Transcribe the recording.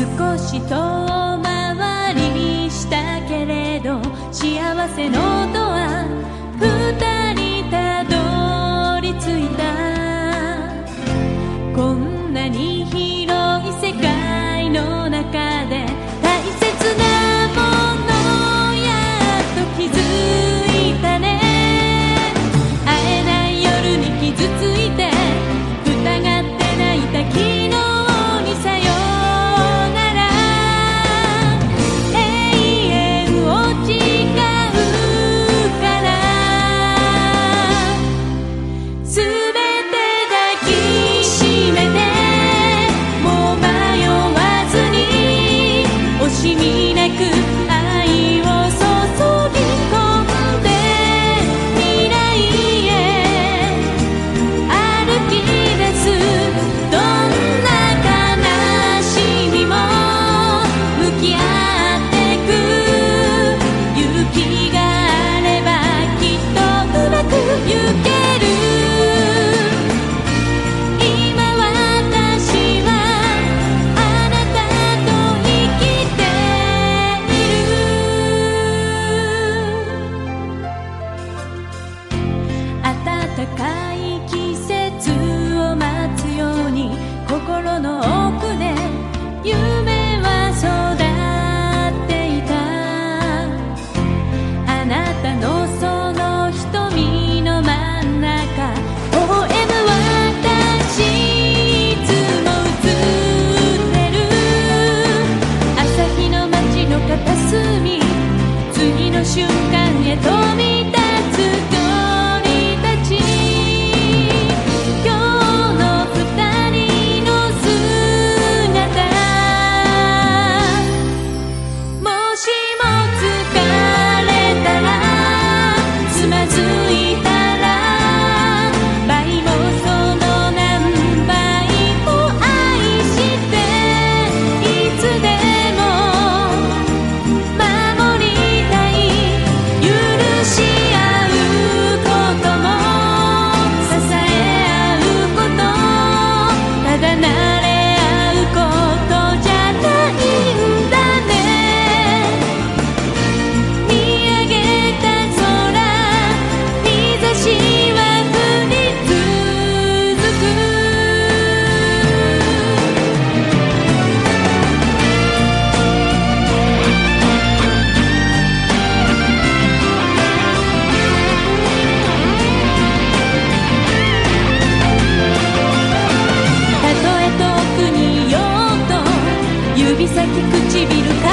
少し遠回りしたけれど幸せのドア二人たどり着いた。こんなに広い高い季節を待つように心の奥で夢は育っていたあなたのその瞳の真ん中微笑む私いつも映ってる朝日の街の片隅次の瞬間へ飛び指先唇か